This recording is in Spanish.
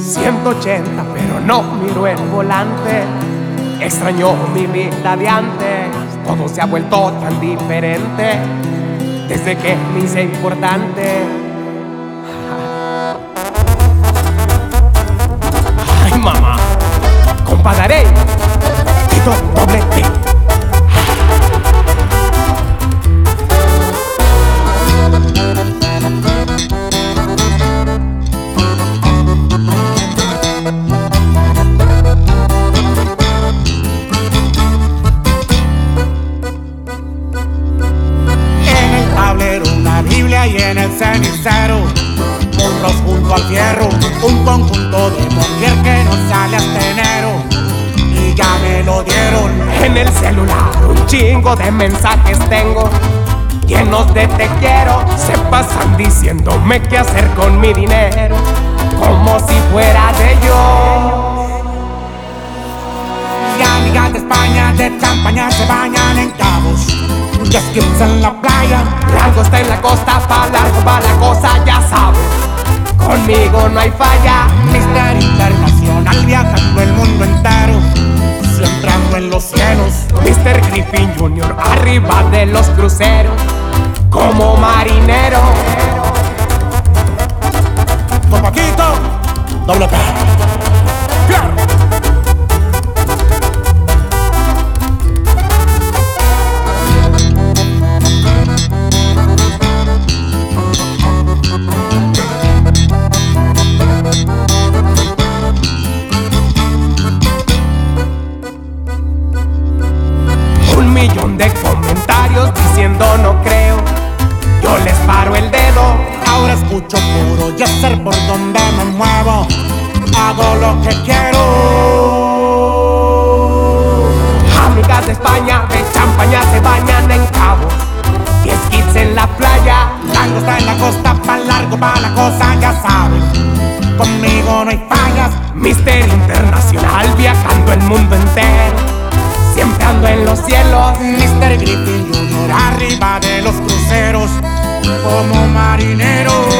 180, pero no miro el volante. Extraño mi vida de antes, todo se ha vuelto tan diferente desde que me hice importante. Ay, mamá, y en el cenicero Burros junto al fierro, un conjunto de mujer que no sale hasta enero. Y ya me lo dieron En el celular un chingo de mensajes tengo Llenos de te quiero Se pasan diciéndome qué hacer con mi dinero Como si fuera de ellos Jet skis en la playa Largo está en la costa, pa' largo va la cosa, ya sabes Conmigo no hay falla Mister Internacional viajando el mundo entero Siempre ando en los cielos Mr. Griffin Jr. arriba de los cruceros Como marinero Con Paquito, doble P no creo Yo les paro el dedo Ahora escucho puro Yeser por donde me muevo Hago lo que quiero Amigas de España, de champaña se bañan en cabos. Y skits en la playa. Largo está en la costa, pa' largo pa' la cosa, ya sabes Conmigo no hay fallas Mister Internacional viajando el mundo entero. Siempre ando en los cielos. Mr. Griffin arriba de los cruceros como marinero.